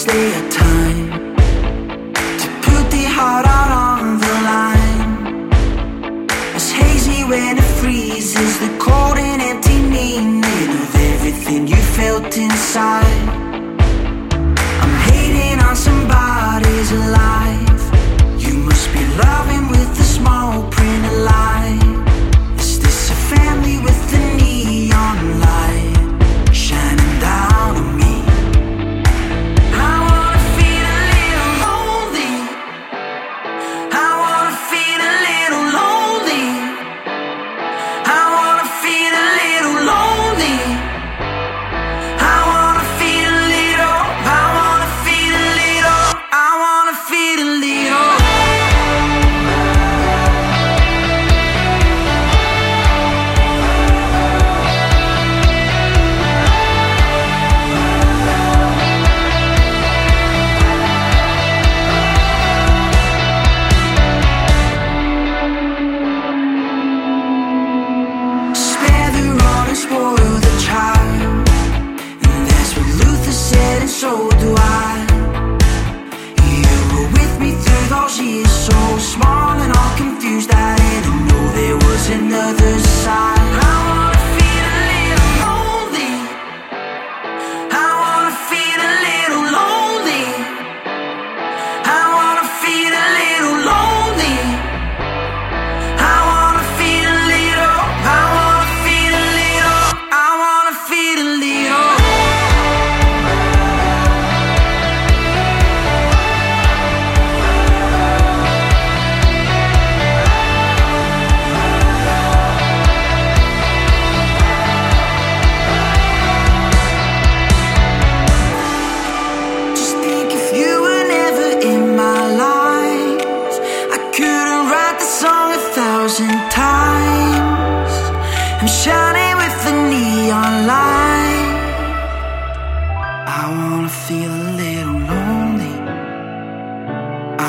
is there time to put the heart out on the line? It's hazy when it freezes, the cold and empty meaning of everything you felt inside. shining with the neon light. I wanna feel a little lonely.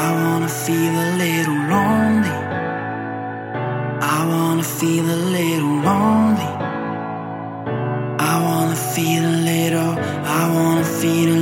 I wanna feel a little lonely. I wanna feel a little lonely. I wanna feel a little. I wanna feel a